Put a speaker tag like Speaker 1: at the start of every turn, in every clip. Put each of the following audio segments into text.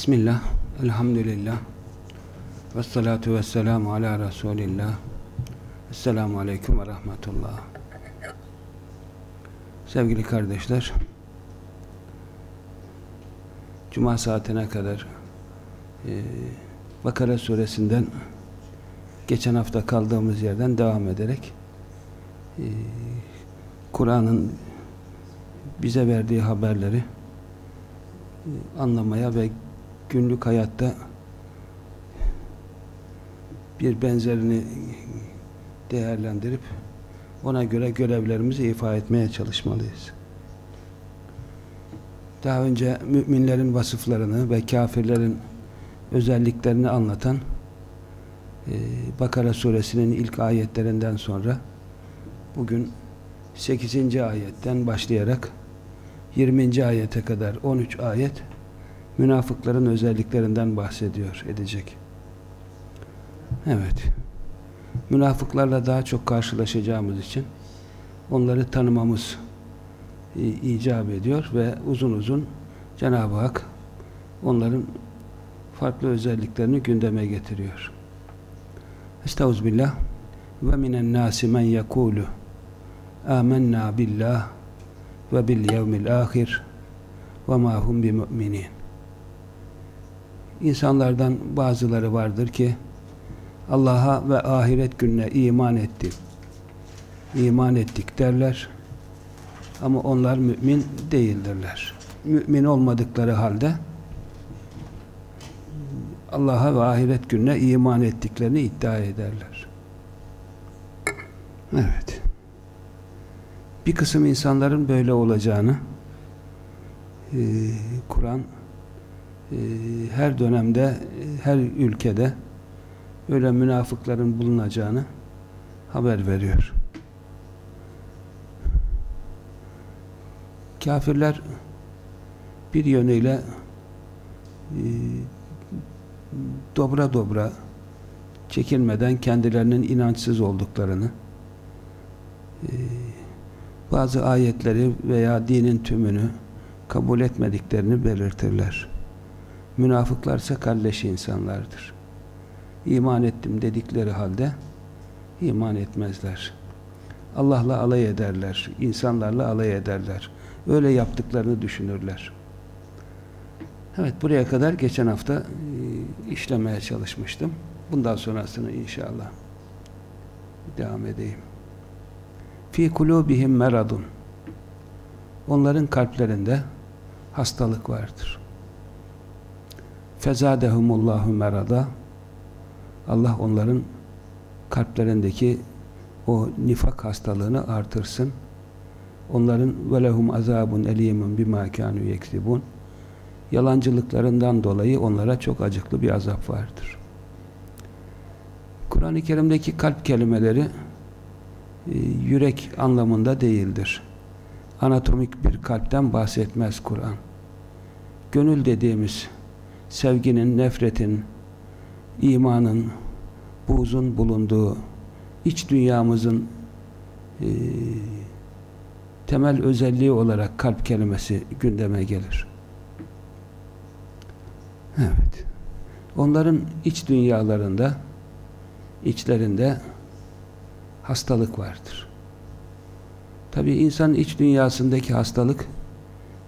Speaker 1: Bismillah, elhamdülillah, ve salatu ve selamu ala Resulillah. Esselamu Aleyküm ve Rahmetullah. Sevgili kardeşler, Cuma saatine kadar e, Bakara suresinden geçen hafta kaldığımız yerden devam ederek e, Kur'an'ın bize verdiği haberleri e, anlamaya ve günlük hayatta bir benzerini değerlendirip ona göre görevlerimizi ifa etmeye çalışmalıyız. Daha önce müminlerin vasıflarını ve kafirlerin özelliklerini anlatan e, Bakara suresinin ilk ayetlerinden sonra bugün 8. ayetten başlayarak 20. ayete kadar 13 ayet münafıkların özelliklerinden bahsediyor, edecek. Evet. Münafıklarla daha çok karşılaşacağımız için onları tanımamız icap ediyor ve uzun uzun Cenab-ı Hak onların farklı özelliklerini gündeme getiriyor. Estağfirullah ve minen nasi men yekulu amennâ billah ve bil yevmil ahir ve ma hum bi mu'minin İnsanlardan bazıları vardır ki Allah'a ve ahiret gününe iman ettik. İman ettik derler. Ama onlar mümin değildirler. Mümin olmadıkları halde Allah'a ve ahiret gününe iman ettiklerini iddia ederler. Evet. Bir kısım insanların böyle olacağını e, Kur'an her dönemde, her ülkede öyle münafıkların bulunacağını haber veriyor. Kafirler bir yönüyle e, dobra dobra çekinmeden kendilerinin inançsız olduklarını e, bazı ayetleri veya dinin tümünü kabul etmediklerini belirtirler. Münafıklar ise kalleşi insanlardır. İman ettim dedikleri halde iman etmezler. Allah'la alay ederler, insanlarla alay ederler. Öyle yaptıklarını düşünürler. Evet, buraya kadar geçen hafta e, işlemeye çalışmıştım. Bundan sonrasını inşallah devam edeyim. Fi kulubihim meradun. Onların kalplerinde hastalık vardır. Fezadehumullahu merada. Allah onların kalplerindeki o nifak hastalığını artırsın. Onların velehum azabun elimun bima kanu yeksibun. Yalancılıklarından dolayı onlara çok acıklı bir azap vardır. Kur'an-ı Kerim'deki kalp kelimeleri e, yürek anlamında değildir. Anatomik bir kalpten bahsetmez Kur'an. Gönül dediğimiz sevginin, nefretin, imanın, buğzun bulunduğu iç dünyamızın e, temel özelliği olarak kalp kelimesi gündeme gelir. Evet. Onların iç dünyalarında içlerinde hastalık vardır. Tabi insan iç dünyasındaki hastalık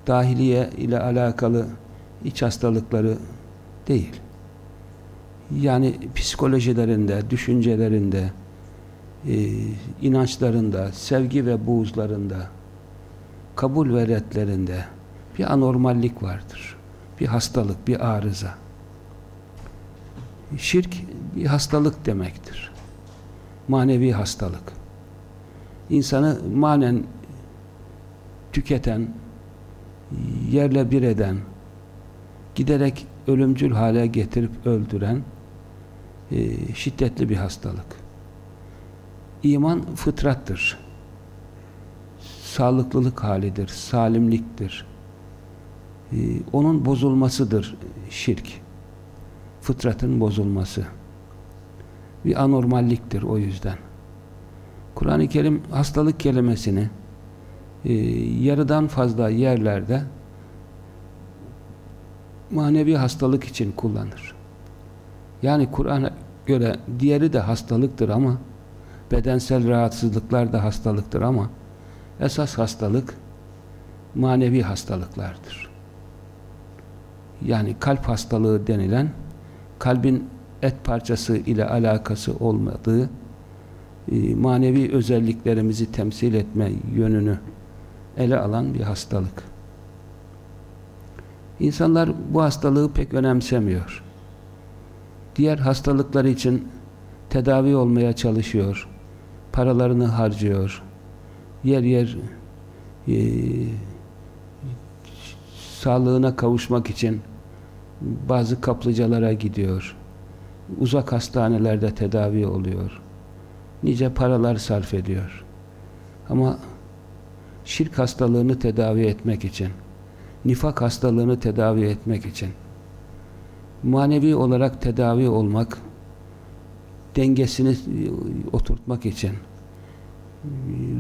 Speaker 1: dahiliye ile alakalı iç hastalıkları değil. Yani psikolojilerinde, düşüncelerinde, e, inançlarında, sevgi ve buğzlarında, kabul ve redlerinde bir anormallik vardır. Bir hastalık, bir arıza. Şirk bir hastalık demektir. Manevi hastalık. İnsanı manen tüketen, yerle bir eden, giderek ölümcül hale getirip öldüren e, şiddetli bir hastalık. İman fıtrattır. Sağlıklılık halidir, salimliktir. E, onun bozulmasıdır şirk. Fıtratın bozulması. Bir anormalliktir o yüzden. Kur'an-ı Kerim hastalık kelimesini e, yarıdan fazla yerlerde manevi hastalık için kullanır. Yani Kur'an'a göre diğeri de hastalıktır ama bedensel rahatsızlıklar da hastalıktır ama esas hastalık manevi hastalıklardır. Yani kalp hastalığı denilen kalbin et parçası ile alakası olmadığı e, manevi özelliklerimizi temsil etme yönünü ele alan bir hastalık. İnsanlar bu hastalığı pek önemsemiyor. Diğer hastalıklar için tedavi olmaya çalışıyor. Paralarını harcıyor. Yer yer e, sağlığına kavuşmak için bazı kaplıcalara gidiyor. Uzak hastanelerde tedavi oluyor. Nice paralar sarf ediyor. Ama şirk hastalığını tedavi etmek için, nifak hastalığını tedavi etmek için, manevi olarak tedavi olmak, dengesini oturtmak için,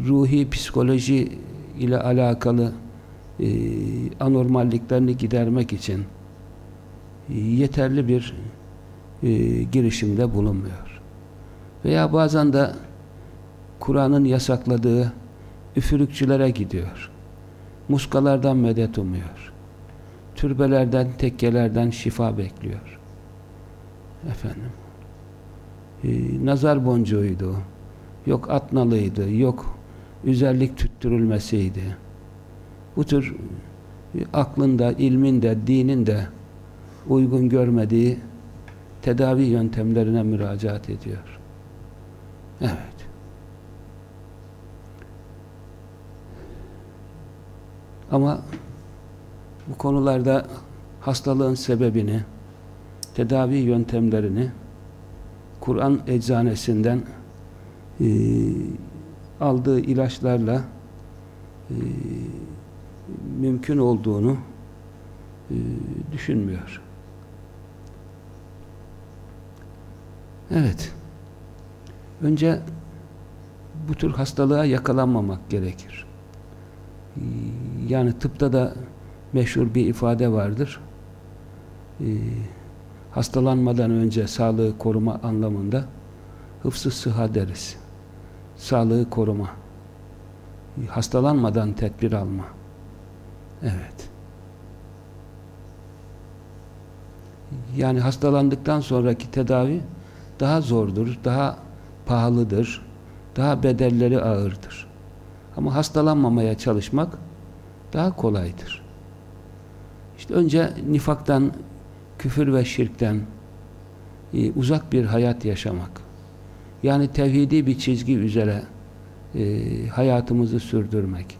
Speaker 1: ruhi psikoloji ile alakalı e, anormalliklerini gidermek için yeterli bir e, girişimde bulunmuyor. Veya bazen de Kur'an'ın yasakladığı üfürükçülere gidiyor. Muskalardan medet umuyor. Türbelerden, tekkelerden şifa bekliyor. Efendim. Ee, nazar boncuğuydu. Yok atnalıydı. Yok üzerlik tüttürülmesiydi. Bu tür e, aklında, ilminde, dininde uygun görmediği tedavi yöntemlerine müracaat ediyor. Evet. Ama bu konularda hastalığın sebebini, tedavi yöntemlerini Kur'an eczanesinden e, aldığı ilaçlarla e, mümkün olduğunu e, düşünmüyor. Evet. Önce bu tür hastalığa yakalanmamak gerekir. Yani tıpta da meşhur bir ifade vardır. Ee, hastalanmadan önce sağlığı koruma anlamında hıfzı sıha deriz. Sağlığı koruma. Hastalanmadan tedbir alma. Evet. Yani hastalandıktan sonraki tedavi daha zordur, daha pahalıdır, daha bedelleri ağırdır. Ama hastalanmamaya çalışmak daha kolaydır. İşte önce nifaktan, küfür ve şirkten e, uzak bir hayat yaşamak. Yani tevhidi bir çizgi üzere e, hayatımızı sürdürmek.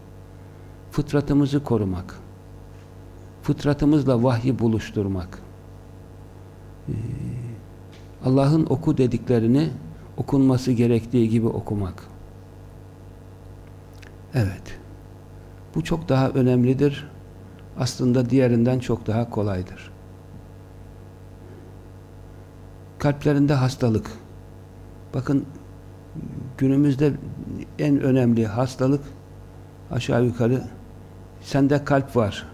Speaker 1: Fıtratımızı korumak. Fıtratımızla vahyi buluşturmak. E, Allah'ın oku dediklerini okunması gerektiği gibi okumak. Evet. Bu çok daha önemlidir. Aslında diğerinden çok daha kolaydır. Kalplerinde hastalık. Bakın günümüzde en önemli hastalık aşağı yukarı sende kalp var.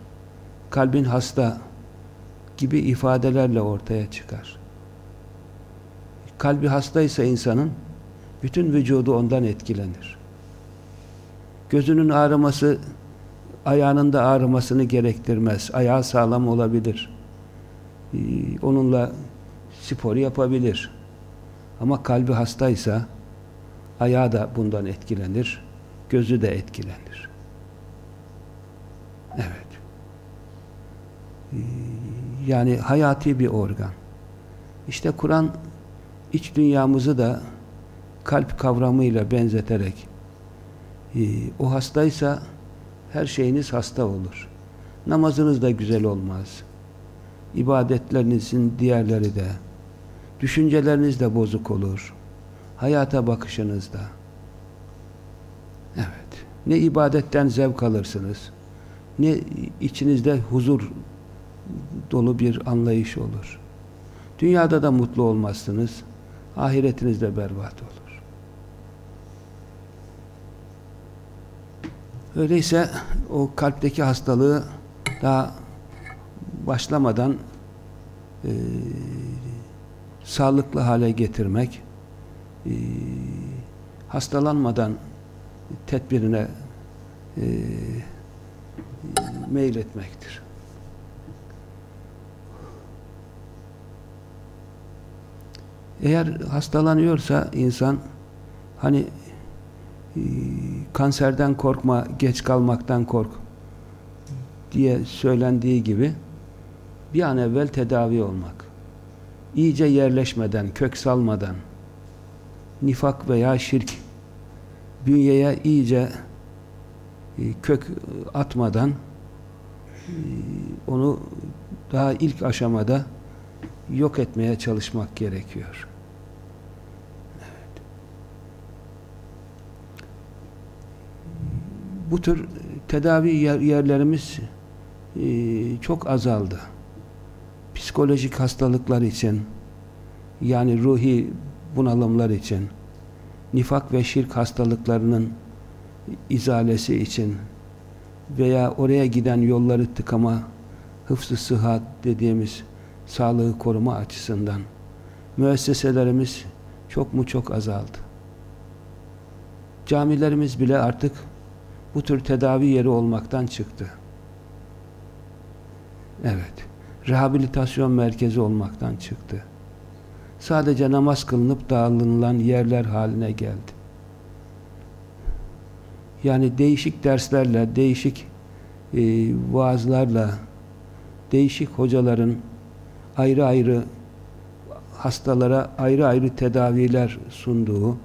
Speaker 1: Kalbin hasta gibi ifadelerle ortaya çıkar. Kalbi hastaysa insanın bütün vücudu ondan etkilenir. Gözünün ağrıması ayağının da ağrımasını gerektirmez. Ayağı sağlam olabilir. Ee, onunla spor yapabilir. Ama kalbi hastaysa ayağı da bundan etkilenir. Gözü de etkilenir. Evet. Ee, yani hayati bir organ. İşte Kur'an iç dünyamızı da kalp kavramıyla benzeterek e, o hastaysa her şeyiniz hasta olur. Namazınız da güzel olmaz. İbadetlerinizin diğerleri de düşünceleriniz de bozuk olur. Hayata bakışınız da. Evet. Ne ibadetten zevk alırsınız ne içinizde huzur dolu bir anlayış olur. Dünyada da mutlu olmazsınız. Ahiretiniz de berbat olur. Öyleyse o kalpteki hastalığı daha başlamadan e, sağlıklı hale getirmek e, hastalanmadan tedbirine e, meyletmektir. Eğer hastalanıyorsa insan hani e, kanserden korkma, geç kalmaktan kork diye söylendiği gibi bir an evvel tedavi olmak. iyice yerleşmeden, kök salmadan, nifak veya şirk bünyeye iyice e, kök atmadan e, onu daha ilk aşamada yok etmeye çalışmak gerekiyor. Bu tür tedavi yerlerimiz e, çok azaldı. Psikolojik hastalıklar için yani ruhi bunalımlar için nifak ve şirk hastalıklarının izalesi için veya oraya giden yolları tıkama hıfzı sıhhat dediğimiz sağlığı koruma açısından müesseselerimiz çok mu çok azaldı. Camilerimiz bile artık bu tür tedavi yeri olmaktan çıktı. Evet. Rehabilitasyon merkezi olmaktan çıktı. Sadece namaz kılınıp dağılınan yerler haline geldi. Yani değişik derslerle, değişik e, vaazlarla, değişik hocaların ayrı ayrı hastalara ayrı ayrı tedaviler sunduğu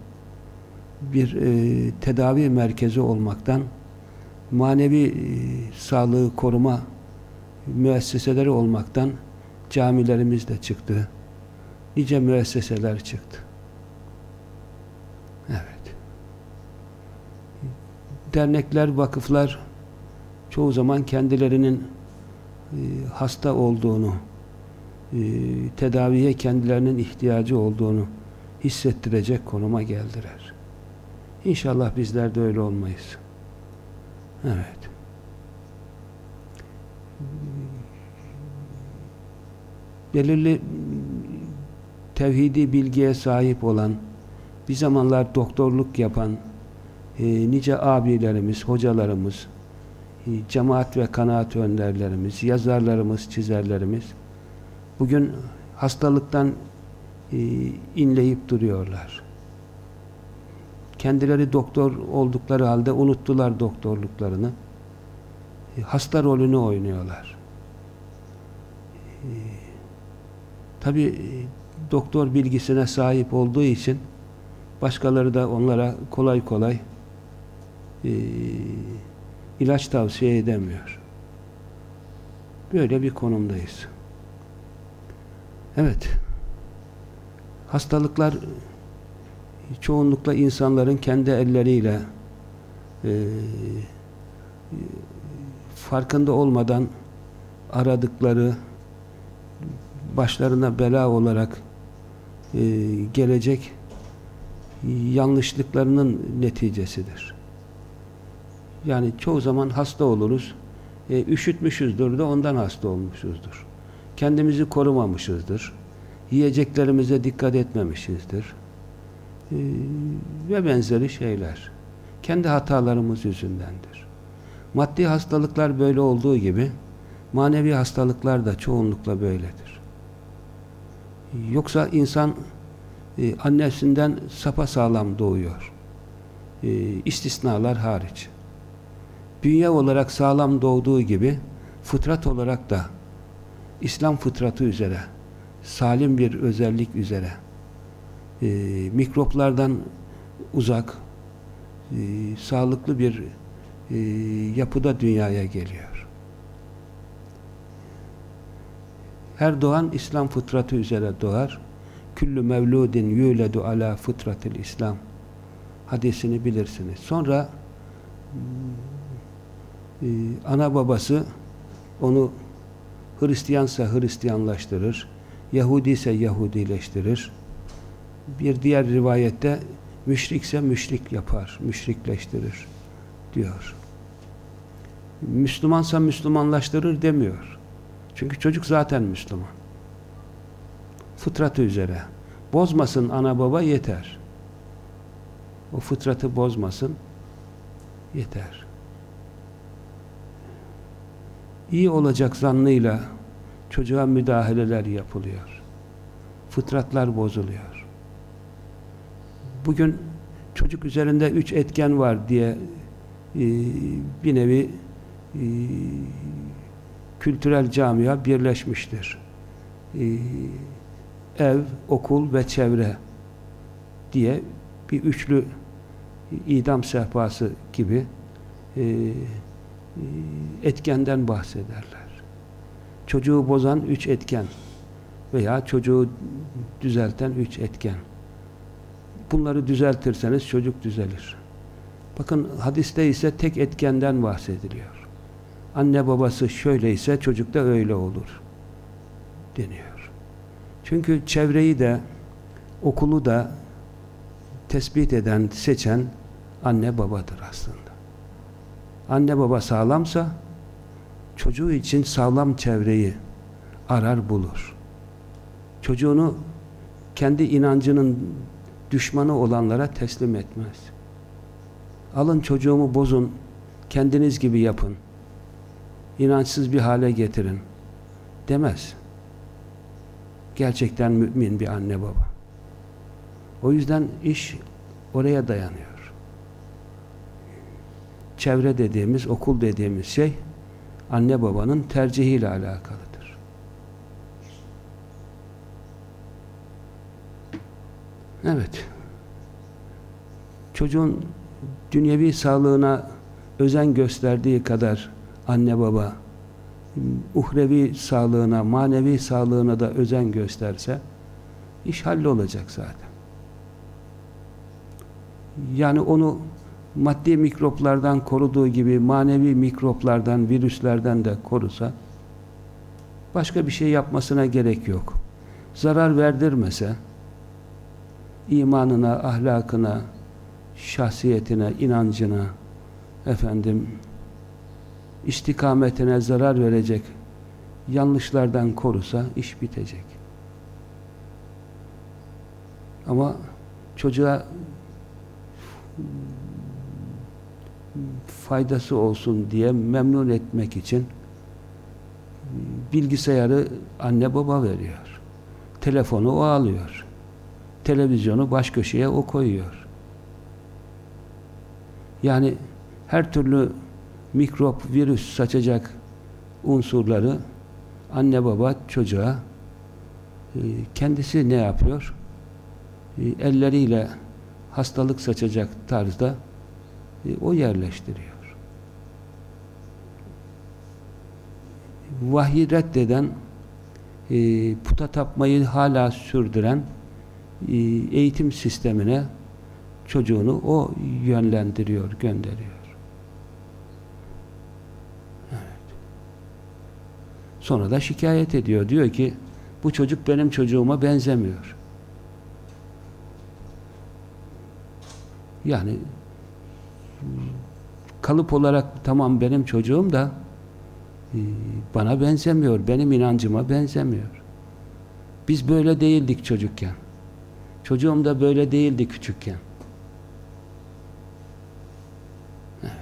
Speaker 1: bir e, tedavi merkezi olmaktan manevi e, sağlığı koruma müesseseleri olmaktan camilerimiz de çıktı. Nice müesseseler çıktı. Evet. Dernekler, vakıflar çoğu zaman kendilerinin e, hasta olduğunu e, tedaviye kendilerinin ihtiyacı olduğunu hissettirecek konuma geldiler. İnşallah bizler de öyle olmayız. Evet. Belirli tevhidi bilgiye sahip olan, bir zamanlar doktorluk yapan e, nice abilerimiz, hocalarımız, e, cemaat ve kanaat önderlerimiz, yazarlarımız, çizerlerimiz bugün hastalıktan e, inleyip duruyorlar. Kendileri doktor oldukları halde unuttular doktorluklarını. E, hasta rolünü oynuyorlar. E, Tabi e, doktor bilgisine sahip olduğu için başkaları da onlara kolay kolay ilaç tavsiye edemiyor. Böyle bir konumdayız. Evet. Hastalıklar çoğunlukla insanların kendi elleriyle e, farkında olmadan aradıkları başlarına bela olarak e, gelecek yanlışlıklarının neticesidir. Yani çoğu zaman hasta oluruz. E, üşütmüşüzdür de ondan hasta olmuşuzdur. Kendimizi korumamışızdır. Yiyeceklerimize dikkat etmemişizdir. E, ve benzeri şeyler. Kendi hatalarımız yüzündendir. Maddi hastalıklar böyle olduğu gibi manevi hastalıklar da çoğunlukla böyledir. Yoksa insan e, annesinden sapa sağlam doğuyor. E, istisnalar hariç. Dünya olarak sağlam doğduğu gibi fıtrat olarak da İslam fıtratı üzere salim bir özellik üzere e, mikroplardan uzak e, sağlıklı bir e, yapıda dünyaya geliyor. Her doğan İslam fıtratı üzere doğar. Küllü mevludin yüledu ala fıtratil İslam hadisini bilirsiniz. Sonra e, ana babası onu Hristiyansa Hristiyanlaştırır, Yahudi ise Yahudileştirir. Bir diğer rivayette müşrikse müşrik yapar, müşrikleştirir diyor. Müslümansa Müslümanlaştırır demiyor. Çünkü çocuk zaten Müslüman. Fıtratı üzere. Bozmasın ana baba yeter. O fıtratı bozmasın yeter. İyi olacak zannıyla çocuğa müdahaleler yapılıyor. Fıtratlar bozuluyor. Bugün çocuk üzerinde üç etken var diye e, bir nevi e, kültürel camia birleşmiştir. E, ev, okul ve çevre diye bir üçlü idam sehpası gibi etkenden bahsederler. Çocuğu bozan üç etken veya çocuğu düzelten üç etken. Bunları düzeltirseniz çocuk düzelir. Bakın hadiste ise tek etkenden bahsediliyor. Anne babası şöyle ise çocuk da öyle olur deniyor. Çünkü çevreyi de okulu da tespit eden, seçen anne babadır aslında. Anne baba sağlamsa çocuğu için sağlam çevreyi arar bulur. Çocuğunu kendi inancının düşmanı olanlara teslim etmez. Alın çocuğumu bozun, kendiniz gibi yapın, inançsız bir hale getirin demez. Gerçekten mümin bir anne baba. O yüzden iş oraya dayanıyor. Çevre dediğimiz, okul dediğimiz şey anne babanın tercihiyle alakalıdır. Evet. Çocuğun dünyevi sağlığına özen gösterdiği kadar anne baba uhrevi sağlığına, manevi sağlığına da özen gösterse iş hallolacak zaten. Yani onu maddi mikroplardan koruduğu gibi manevi mikroplardan, virüslerden de korusa başka bir şey yapmasına gerek yok. Zarar verdirmese imanına, ahlakına, şahsiyetine, inancına efendim istikametine zarar verecek yanlışlardan korusa iş bitecek. Ama çocuğa faydası olsun diye memnun etmek için bilgisayarı anne baba veriyor. Telefonu o alıyor. Televizyonu baş köşeye o koyuyor. Yani her türlü mikrop, virüs saçacak unsurları anne baba çocuğa e, kendisi ne yapıyor? E, elleriyle hastalık saçacak tarzda e, o yerleştiriyor. Vahyi reddeden puta tapmayı hala sürdüren eğitim sistemine çocuğunu o yönlendiriyor, gönderiyor. Sonra da şikayet ediyor. Diyor ki bu çocuk benim çocuğuma benzemiyor. Yani kalıp olarak tamam benim çocuğum da e, bana benzemiyor. Benim inancıma benzemiyor. Biz böyle değildik çocukken. Çocuğum da böyle değildi küçükken. Evet.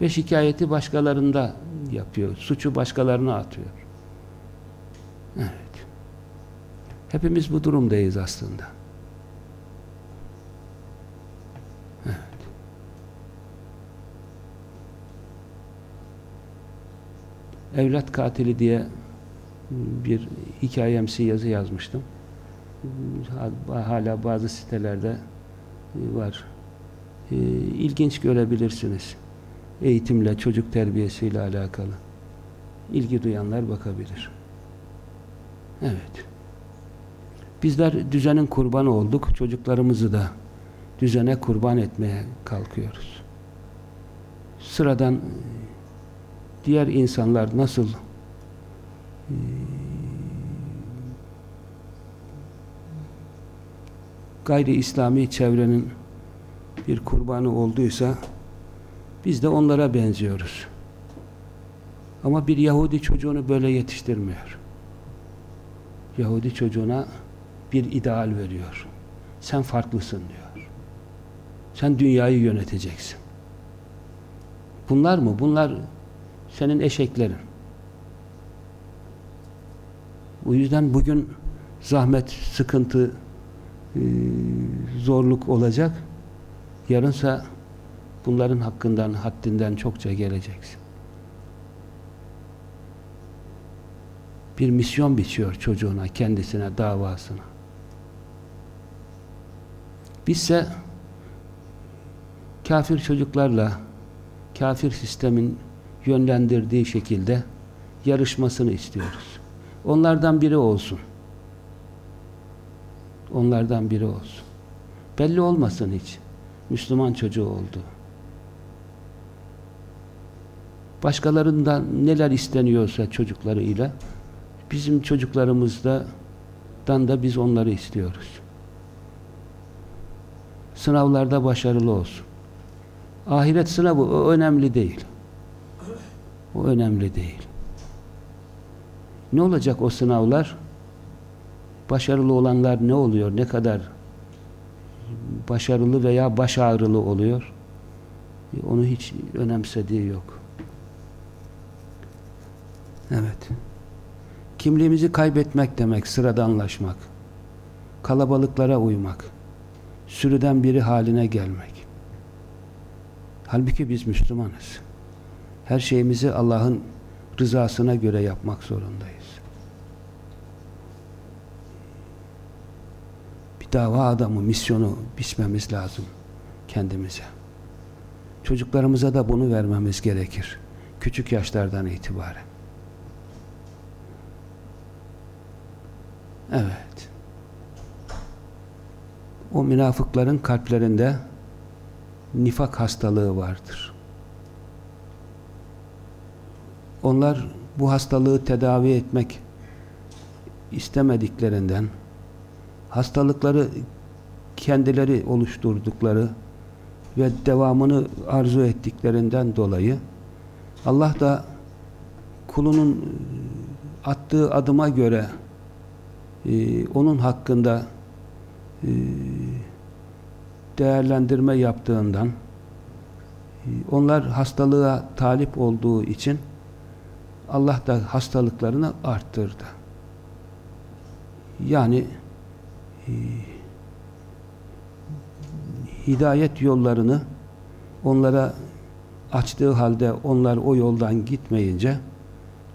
Speaker 1: Ve şikayeti başkalarında yapıyor. Suçu başkalarına atıyor. Evet. Hepimiz bu durumdayız aslında. Evlat katili diye bir hikayemsi yazı yazmıştım. Hala bazı sitelerde var. Ee, ilginç görebilirsiniz eğitimle, çocuk terbiyesiyle alakalı. ilgi duyanlar bakabilir. Evet. Bizler düzenin kurbanı olduk. Çocuklarımızı da düzene kurban etmeye kalkıyoruz. Sıradan diğer insanlar nasıl gayri İslami çevrenin bir kurbanı olduysa biz de onlara benziyoruz. Ama bir Yahudi çocuğunu böyle yetiştirmiyor. Yahudi çocuğuna bir ideal veriyor. Sen farklısın diyor. Sen dünyayı yöneteceksin. Bunlar mı? Bunlar senin eşeklerin. O yüzden bugün zahmet, sıkıntı, e, zorluk olacak. Yarınsa bunların hakkından, haddinden çokça geleceksin. Bir misyon biçiyor çocuğuna, kendisine, davasına. Bizse kafir çocuklarla kafir sistemin yönlendirdiği şekilde yarışmasını istiyoruz. Onlardan biri olsun. Onlardan biri olsun. Belli olmasın hiç. Müslüman çocuğu oldu. Başkalarından neler isteniyorsa çocuklarıyla bizim çocuklarımızdan da biz onları istiyoruz. Sınavlarda başarılı olsun. Ahiret sınavı o önemli değil. O önemli değil. Ne olacak o sınavlar? Başarılı olanlar ne oluyor? Ne kadar başarılı veya baş ağrılı oluyor? Onu hiç önemsediği yok. Evet. Kimliğimizi kaybetmek demek, sıradanlaşmak. Kalabalıklara uymak. Sürüden biri haline gelmek. Halbuki biz Müslümanız. Her şeyimizi Allah'ın rızasına göre yapmak zorundayız. Bir dava adamı, misyonu biçmemiz lazım kendimize. Çocuklarımıza da bunu vermemiz gerekir. Küçük yaşlardan itibaren. Evet. O münafıkların kalplerinde nifak hastalığı vardır. Onlar bu hastalığı tedavi etmek istemediklerinden hastalıkları kendileri oluşturdukları ve devamını arzu ettiklerinden dolayı Allah da kulunun attığı adıma göre e, onun hakkında e, değerlendirme yaptığından e, onlar hastalığa talip olduğu için Allah da hastalıklarını arttırdı. Yani e, hidayet yollarını onlara açtığı halde onlar o yoldan gitmeyince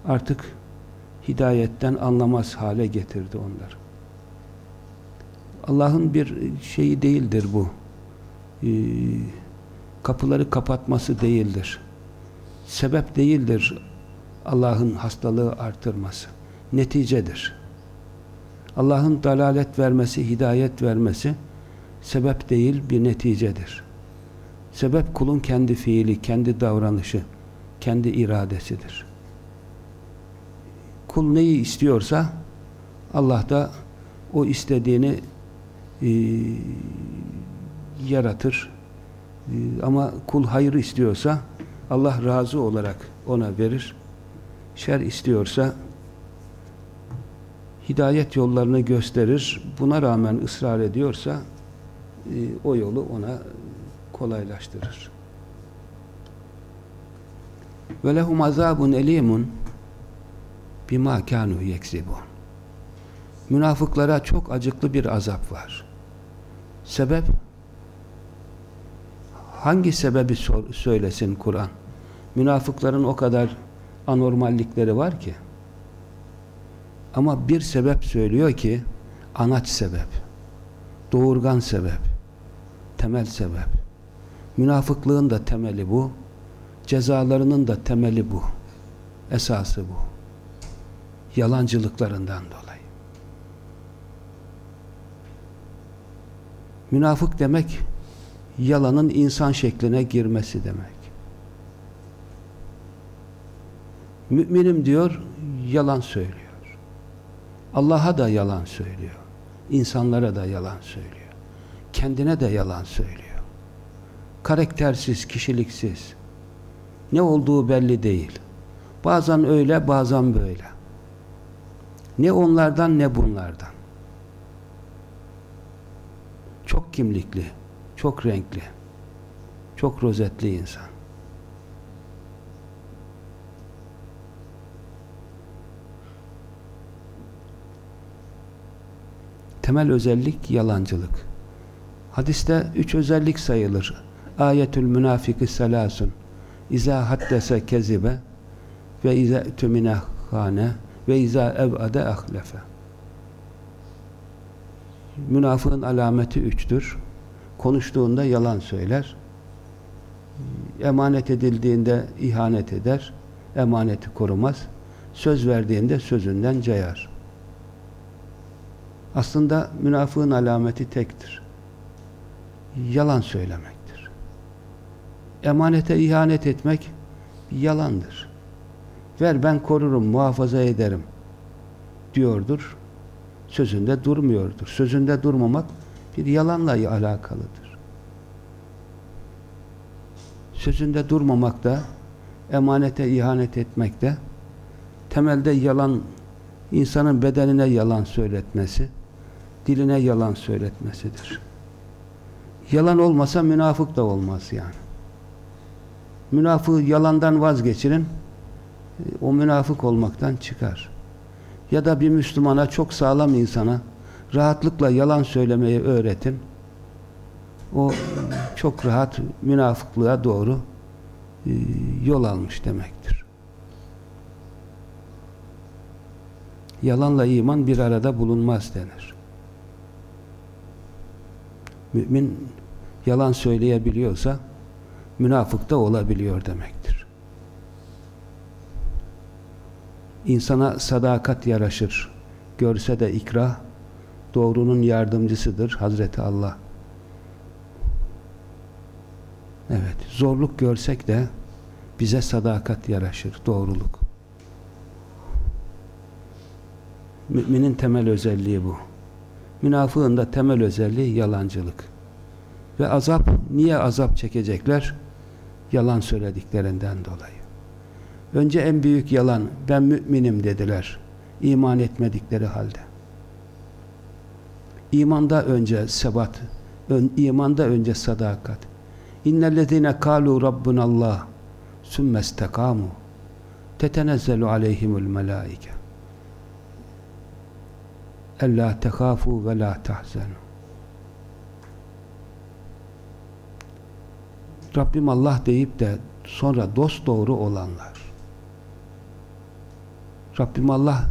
Speaker 1: artık hidayetten anlamaz hale getirdi onlar. Allah'ın bir şeyi değildir bu. Ee, kapıları kapatması değildir. Sebep değildir Allah'ın hastalığı artırması. Neticedir. Allah'ın dalalet vermesi, hidayet vermesi sebep değil bir neticedir. Sebep kulun kendi fiili, kendi davranışı, kendi iradesidir. Kul neyi istiyorsa Allah da o istediğini e, yaratır. E, ama kul hayır istiyorsa Allah razı olarak ona verir. Şer istiyorsa hidayet yollarını gösterir. Buna rağmen ısrar ediyorsa e, o yolu ona kolaylaştırır. Ve lehum azabun elimun bima kanu yeksibun. Münafıklara çok acıklı bir azap var. Sebep? Hangi sebebi söylesin Kur'an? Münafıkların o kadar anormallikleri var ki. Ama bir sebep söylüyor ki anaç sebep, doğurgan sebep, temel sebep. Münafıklığın da temeli bu, cezalarının da temeli bu, esası bu. Yalancılıklarından dolayı. Münafık demek yalanın insan şekline girmesi demek. Müminim diyor, yalan söylüyor. Allah'a da yalan söylüyor. İnsanlara da yalan söylüyor. Kendine de yalan söylüyor. Karaktersiz, kişiliksiz. Ne olduğu belli değil. Bazen öyle, bazen böyle. Ne onlardan ne bunlardan. Çok kimlikli, çok renkli, çok rozetli insan. Temel özellik yalancılık. Hadiste üç özellik sayılır. Ayetül münafiki selasun. İza haddese kezibe ve izâ tümine hane ve izâ ev'ade ahlefe. Münafığın alameti üçtür. Konuştuğunda yalan söyler. Emanet edildiğinde ihanet eder. Emaneti korumaz. Söz verdiğinde sözünden cayar. Aslında münafığın alameti tektir. Yalan söylemektir. Emanete ihanet etmek yalandır. Ver ben korurum, muhafaza ederim diyordur. Sözünde durmuyordur. Sözünde durmamak bir yalanla alakalıdır. Sözünde durmamak da emanete ihanet etmek de temelde yalan insanın bedenine yalan söyletmesi diline yalan söyletmesidir. Yalan olmasa münafık da olmaz yani. Münafığı yalandan vazgeçirin o münafık olmaktan çıkar. Ya da bir Müslümana çok sağlam insana rahatlıkla yalan söylemeyi öğretin. O çok rahat münafıklığa doğru e, yol almış demektir. Yalanla iman bir arada bulunmaz denir. Mümin yalan söyleyebiliyorsa münafık da olabiliyor demektir. İnsana sadakat yaraşır. Görse de ikrah doğrunun yardımcısıdır Hazreti Allah. Evet, zorluk görsek de bize sadakat yaraşır, doğruluk. Müminin temel özelliği bu. Münafığın da temel özelliği yalancılık. Ve azap, niye azap çekecekler? Yalan söylediklerinden dolayı. Önce en büyük yalan, ben müminim dediler. İman etmedikleri halde. İmanda önce sebat, ön, imanda önce sadakat. İnnellezine kalu rabbunallah sümme istekamu tetenezzelu aleyhimul melaike Ella tehafu ve la tahzenu. Rabbim Allah deyip de sonra dost doğru olanlar. Rabbim Allah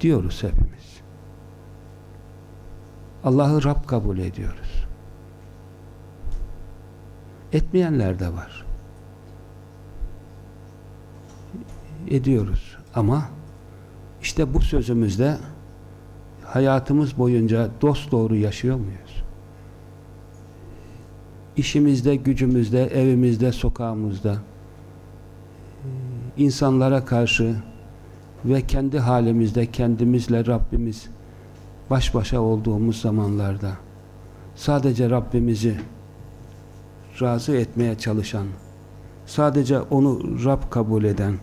Speaker 1: diyoruz hepimiz. Allah'ı Rab kabul ediyoruz. Etmeyenler de var. Ediyoruz ama işte bu sözümüzde hayatımız boyunca dost doğru yaşıyor muyuz? İşimizde, gücümüzde, evimizde, sokağımızda insanlara karşı ve kendi halimizde kendimizle Rabbimiz baş başa olduğumuz zamanlarda sadece Rabbimizi razı etmeye çalışan sadece onu Rab kabul eden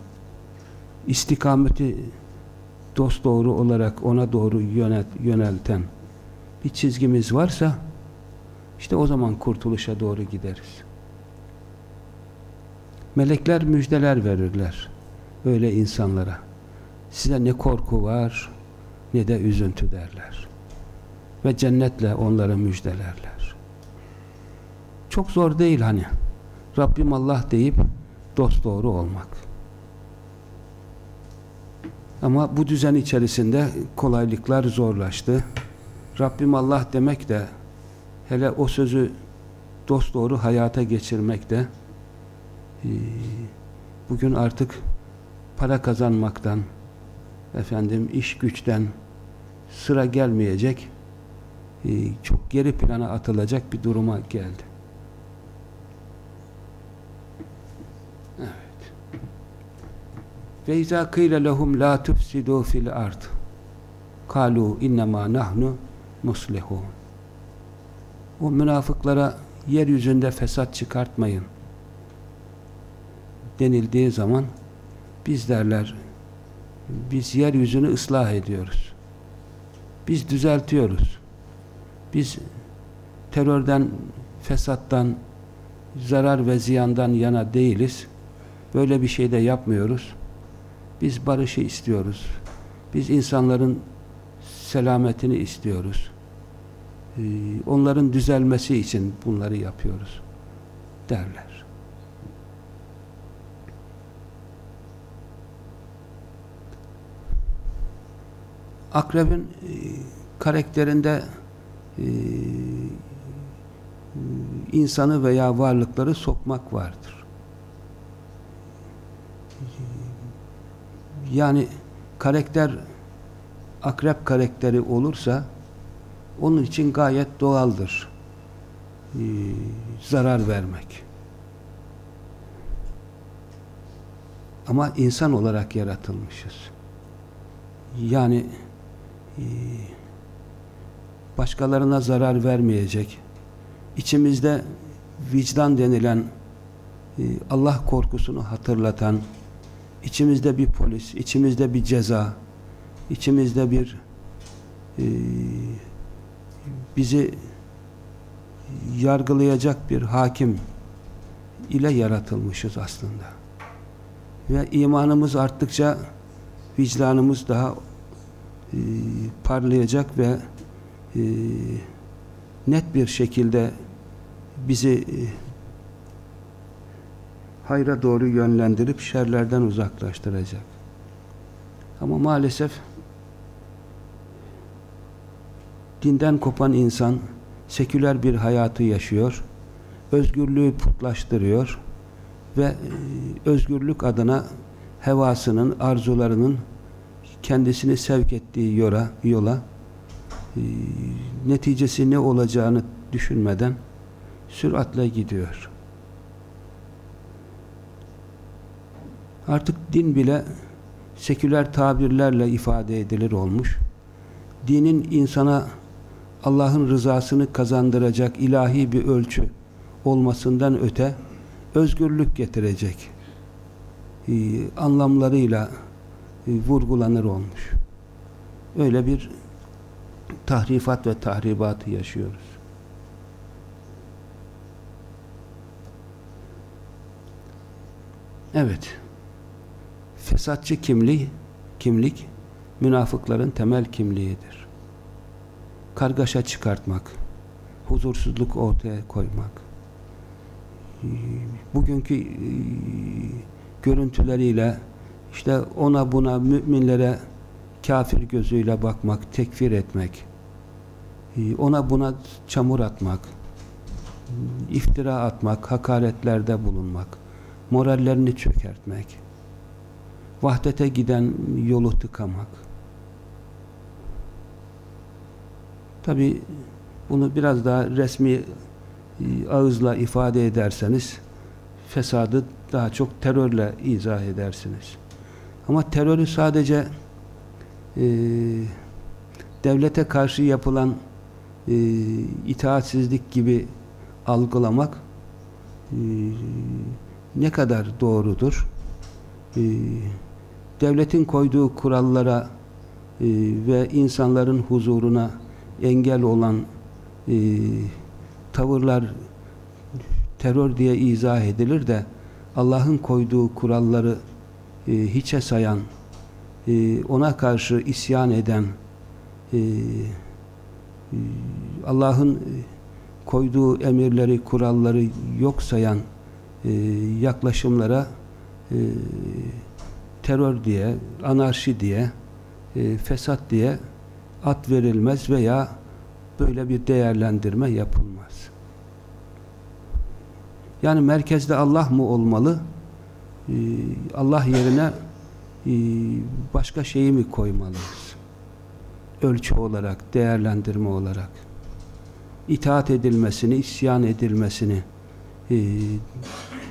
Speaker 1: istikameti dost doğru olarak ona doğru yönelt, yönelten bir çizgimiz varsa işte o zaman kurtuluşa doğru gideriz. Melekler müjdeler verirler öyle insanlara. Size ne korku var ne de üzüntü derler. Ve cennetle onları müjdelerler. Çok zor değil hani. Rabbim Allah deyip dost doğru olmak. Ama bu düzen içerisinde kolaylıklar zorlaştı. Rabbim Allah demek de hele o sözü dost doğru hayata geçirmek de e, bugün artık para kazanmaktan efendim iş güçten sıra gelmeyecek e, çok geri plana atılacak bir duruma geldi. Ve izâ kîle lehum lâ tufsidû fil ard. Kâlû innemâ nahnu muslihûn. O münafıklara yeryüzünde fesat çıkartmayın denildiği zaman Biz derler, biz yeryüzünü ıslah ediyoruz. Biz düzeltiyoruz. Biz terörden, fesattan, zarar ve ziyandan yana değiliz. Böyle bir şey de yapmıyoruz. Biz barışı istiyoruz. Biz insanların selametini istiyoruz. Ee, onların düzelmesi için bunları yapıyoruz derler. Akrebin e, karakterinde e, insanı veya varlıkları sokmak vardır. Yani karakter akrep karakteri olursa onun için gayet doğaldır. Ee, zarar vermek. Ama insan olarak yaratılmışız. Yani e, başkalarına zarar vermeyecek, içimizde vicdan denilen e, Allah korkusunu hatırlatan, içimizde bir polis, içimizde bir ceza, içimizde bir e, bizi yargılayacak bir hakim ile yaratılmışız aslında. Ve imanımız arttıkça vicdanımız daha e, parlayacak ve e, net bir şekilde bizi e, hayra doğru yönlendirip şerlerden uzaklaştıracak. Ama maalesef dinden kopan insan seküler bir hayatı yaşıyor, özgürlüğü putlaştırıyor ve e, özgürlük adına hevasının, arzularının kendisini sevk ettiği yola, yola e, neticesi ne olacağını düşünmeden süratle gidiyor. Artık din bile seküler tabirlerle ifade edilir olmuş. Dinin insana Allah'ın rızasını kazandıracak ilahi bir ölçü olmasından öte özgürlük getirecek e, anlamlarıyla e, vurgulanır olmuş. Öyle bir tahrifat ve tahribatı yaşıyoruz. Evet. Fesatçı kimlik, kimlik münafıkların temel kimliğidir. Kargaşa çıkartmak, huzursuzluk ortaya koymak. Bugünkü e, görüntüleriyle işte ona buna müminlere kafir gözüyle bakmak, tekfir etmek, e, ona buna çamur atmak, iftira atmak, hakaretlerde bulunmak, morallerini çökertmek, vahdete giden yolu tıkamak. Tabi bunu biraz daha resmi e, ağızla ifade ederseniz fesadı daha çok terörle izah edersiniz. Ama terörü sadece e, devlete karşı yapılan e, itaatsizlik gibi algılamak e, ne kadar doğrudur? E, devletin koyduğu kurallara e, ve insanların huzuruna engel olan e, tavırlar terör diye izah edilir de Allah'ın koyduğu kuralları e, hiçe sayan e, ona karşı isyan eden e, e Allah'ın koyduğu emirleri, kuralları yok sayan e, yaklaşımlara e, terör diye, anarşi diye, e, fesat diye at verilmez veya böyle bir değerlendirme yapılmaz. Yani merkezde Allah mı olmalı? Ee, Allah yerine e, başka şeyi mi koymalıyız? Ölçü olarak, değerlendirme olarak. itaat edilmesini, isyan edilmesini e,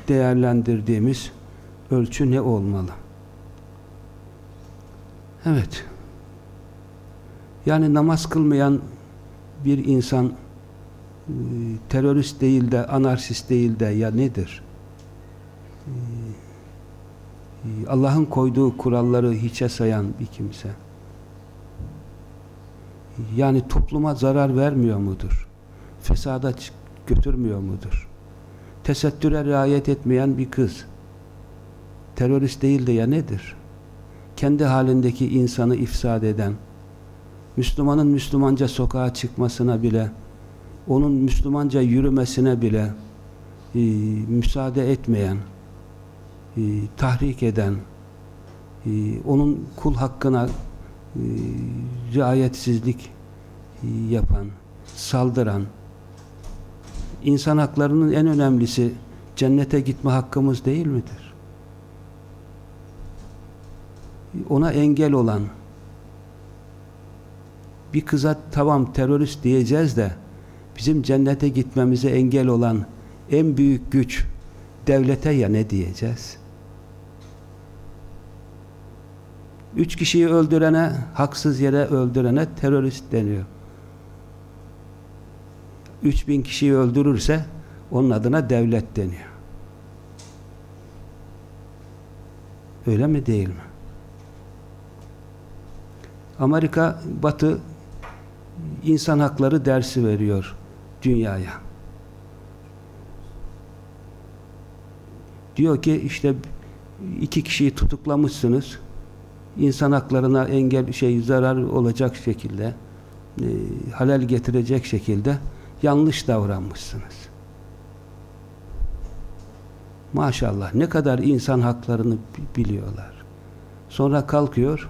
Speaker 1: değerlendirdiğimiz ölçü ne olmalı? Evet. Yani namaz kılmayan bir insan e, terörist değil de anarşist değil de ya nedir? E, Allah'ın koyduğu kuralları hiçe sayan bir kimse yani topluma zarar vermiyor mudur? Fesada götürmüyor mudur? Tesettüre riayet etmeyen bir kız terörist değil de ya nedir? Kendi halindeki insanı ifsad eden Müslümanın Müslümanca sokağa çıkmasına bile onun Müslümanca yürümesine bile e, müsaade etmeyen e, tahrik eden e, onun kul hakkına e, riayetsizlik e, yapan, saldıran, insan haklarının en önemlisi cennete gitme hakkımız değil midir? Ona engel olan bir kıza tamam terörist diyeceğiz de bizim cennete gitmemize engel olan en büyük güç devlete ya ne diyeceğiz? Üç kişiyi öldürene, haksız yere öldürene terörist deniyor. Üç bin kişiyi öldürürse onun adına devlet deniyor. Öyle mi değil mi? Amerika, Batı insan hakları dersi veriyor dünyaya. Diyor ki işte iki kişiyi tutuklamışsınız insan haklarına engel şey zarar olacak şekilde e, halel getirecek şekilde yanlış davranmışsınız. Maşallah ne kadar insan haklarını biliyorlar. Sonra kalkıyor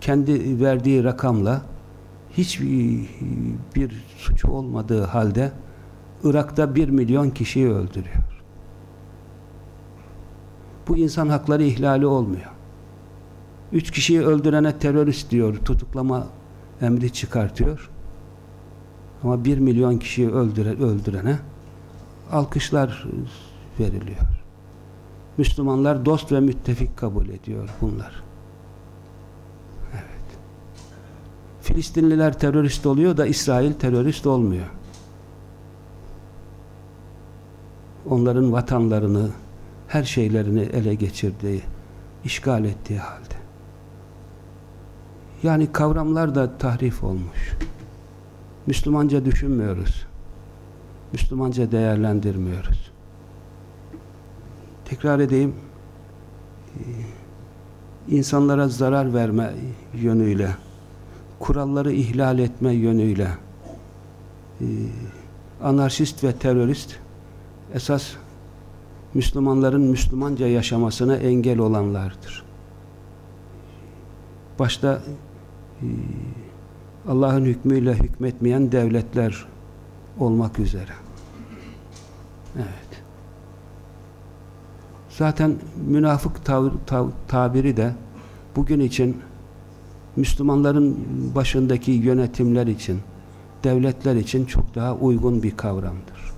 Speaker 1: kendi verdiği rakamla hiç bir suçu olmadığı halde Irak'ta bir milyon kişiyi öldürüyor. Bu insan hakları ihlali olmuyor. Üç kişiyi öldürene terörist diyor, tutuklama emri çıkartıyor. Ama bir milyon kişiyi öldüre, öldürene alkışlar veriliyor. Müslümanlar dost ve müttefik kabul ediyor bunlar. Evet. Filistinliler terörist oluyor da İsrail terörist olmuyor. Onların vatanlarını, her şeylerini ele geçirdiği, işgal ettiği halde. Yani kavramlar da tahrif olmuş. Müslümanca düşünmüyoruz. Müslümanca değerlendirmiyoruz. Tekrar edeyim. İnsanlara zarar verme yönüyle, kuralları ihlal etme yönüyle, ee, anarşist ve terörist esas Müslümanların Müslümanca yaşamasına engel olanlardır. Başta ee, Allah'ın hükmüyle hükmetmeyen devletler olmak üzere. Evet. Zaten münafık tav tav tabiri de bugün için Müslümanların başındaki yönetimler için, devletler için çok daha uygun bir kavramdır.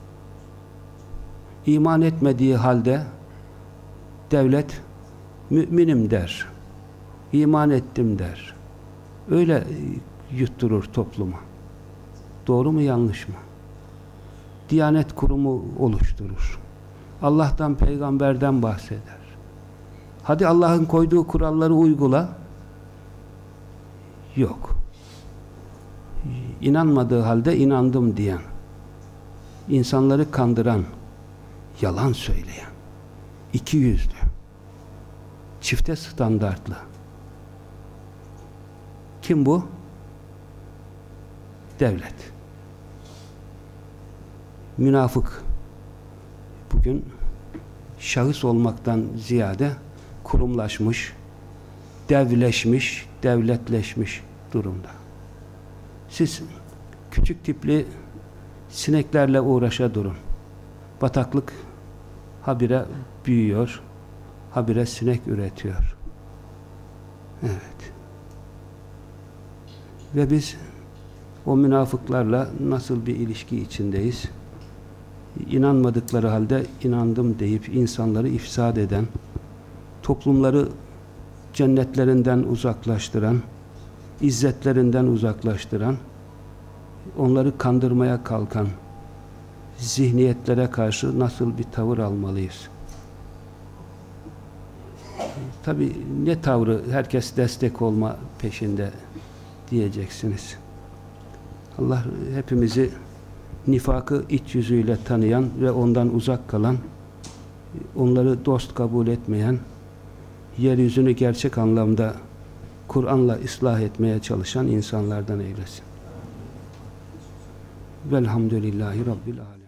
Speaker 1: İman etmediği halde devlet müminim der. İman ettim der. Öyle yutturur topluma. Doğru mu yanlış mı? Diyanet kurumu oluşturur. Allah'tan peygamberden bahseder. Hadi Allah'ın koyduğu kuralları uygula. Yok. İnanmadığı halde inandım diyen, insanları kandıran, yalan söyleyen, iki yüzlü, çifte standartlı, kim bu? Devlet. Münafık. Bugün şahıs olmaktan ziyade kurumlaşmış, devleşmiş, devletleşmiş durumda. Siz küçük tipli sineklerle uğraşa durun. Bataklık habire büyüyor, habire sinek üretiyor. Evet. Ve biz o münafıklarla nasıl bir ilişki içindeyiz? İnanmadıkları halde inandım deyip insanları ifsad eden, toplumları cennetlerinden uzaklaştıran, izzetlerinden uzaklaştıran, onları kandırmaya kalkan zihniyetlere karşı nasıl bir tavır almalıyız? Tabi ne tavrı herkes destek olma peşinde diyeceksiniz. Allah hepimizi nifakı iç yüzüyle tanıyan ve ondan uzak kalan, onları dost kabul etmeyen, yeryüzünü gerçek anlamda Kur'an'la ıslah etmeye çalışan insanlardan eylesin. Velhamdülillahi Rabbil Alemin.